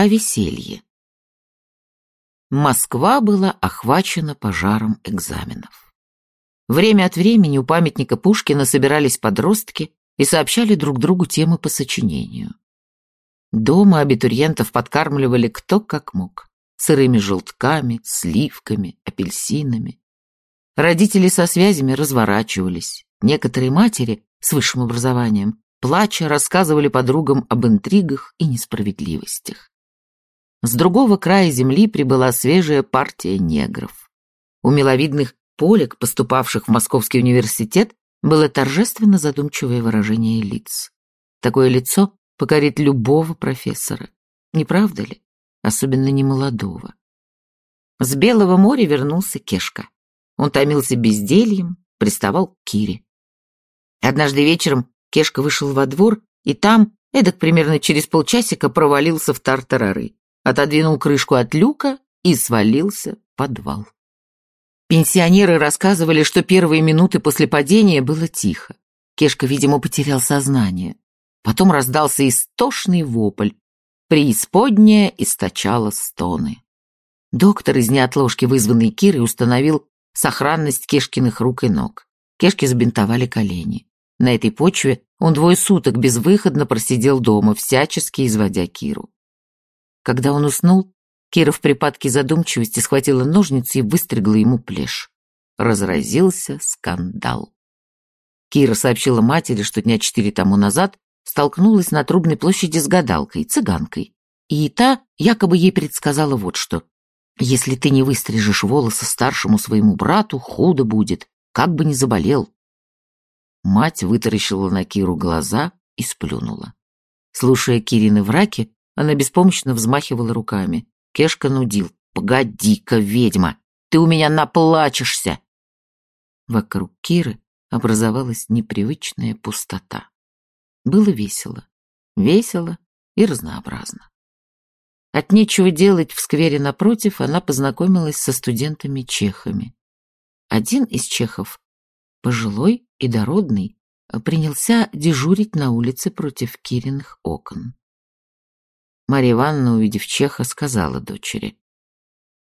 о веселье. Москва была охвачена пожаром экзаменов. Время от времени у памятника Пушкина собирались подростки и сообщали друг другу темы по сочинению. Дома абитуриентов подкармливали кто как мог. Сырыми желтками, сливками, апельсинами. Родители со связями разворачивались. Некоторые матери с высшим образованием, плача, рассказывали подругам об интригах и несправедливостях. С другого края земли прибыла свежая партия негров. У миловидных полек, поступавших в Московский университет, было торжественно задумчивое выражение лиц. Такое лицо покорит любого профессора, не правда ли? Особенно немолодого. С Белого моря вернулся Кешка. Он томился бездельем, приставал к Кире. Однажды вечером Кешка вышел во двор, и там, эдак примерно через полчасика, провалился в тартарары отодвинул крышку от люка и свалился в подвал. Пенсионеры рассказывали, что первые минуты после падения было тихо. Кешка, видимо, потерял сознание. Потом раздался истошный вопль. Преисподняя источала стоны. Доктор из неотложки, вызванный Кирой, установил сохранность Кешкиных рук и ног. Кешке забинтовали колени. На этой почве он двое суток безвыходно просидел дома, всячески изводя Киру. Когда он уснул, Кира в припадке задумчивости схватила ножницы и выстригла ему плешь. Разразился скандал. Кира сообщила матери, что дня четыре тому назад столкнулась на Трубной площади с гадалкой, цыганкой. И та якобы ей предсказала вот что. «Если ты не выстрижешь волосы старшему своему брату, худо будет, как бы ни заболел». Мать вытаращила на Киру глаза и сплюнула. Слушая Кирины враки, она беспомощно взмахивала руками. Кешка нудил. «Погоди-ка, ведьма, ты у меня наплачешься!» Вокруг Киры образовалась непривычная пустота. Было весело. Весело и разнообразно. От нечего делать в сквере напротив она познакомилась со студентами-чехами. Один из чехов, пожилой и дородный, принялся дежурить на улице против Кириных окон. Марья Ивановна, увидев Чеха, сказала дочери.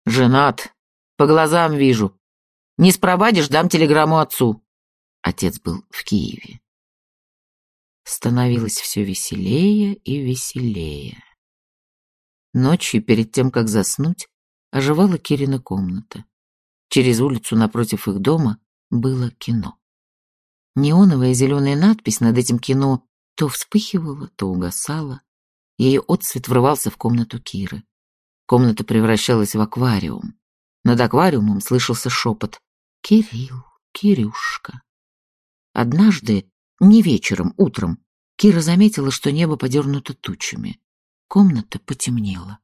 «Женат. По глазам вижу. Не спровадишь, дам телеграмму отцу». Отец был в Киеве. Становилось все веселее и веселее. Ночью, перед тем, как заснуть, оживала Кирина комната. Через улицу напротив их дома было кино. Неоновая зеленая надпись над этим кино то вспыхивала, то угасала. Ее отцвет врывался в комнату Киры. Комната превращалась в аквариум. Над аквариумом слышался шепот «Кирилл, Кирюшка». Однажды, не вечером, утром, Кира заметила, что небо подернуто тучами. Комната потемнела.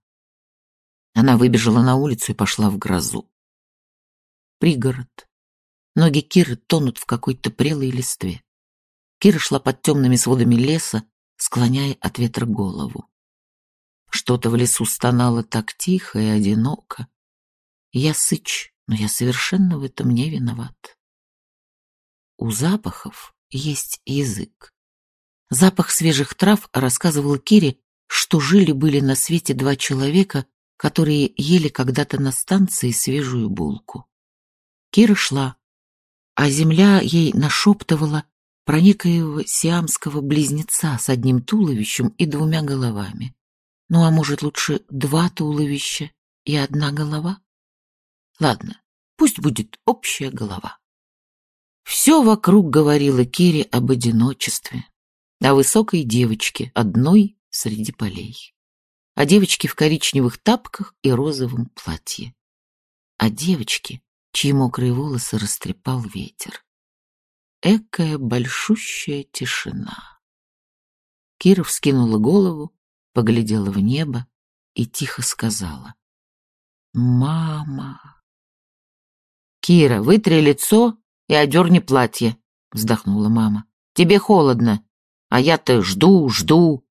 Она выбежала на улицу и пошла в грозу. Пригород. Ноги Киры тонут в какой-то прелой листве. Кира шла под темными сводами леса, склоняя от ветра голову. Что-то в лесу стонало так тихо и одиноко. Я сыч, но я совершенно в этом не виноват. У запахов есть язык. Запах свежих трав рассказывал Кире, что жили-были на свете два человека, которые ели когда-то на станции свежую булку. Кира шла, а земля ей нашептывала про некоего сиамского близнеца с одним туловищем и двумя головами. Ну, а может, лучше два туловища и одна голова? Ладно, пусть будет общая голова. Все вокруг говорило Кире об одиночестве, о высокой девочке, одной среди полей, о девочке в коричневых тапках и розовом платье, о девочке, чьи мокрые волосы растрепал ветер. Экая большущая тишина. Кира вскинула голову, поглядела в небо и тихо сказала. «Мама!» «Кира, вытри лицо и одерни платье», — вздохнула мама. «Тебе холодно, а я-то жду, жду.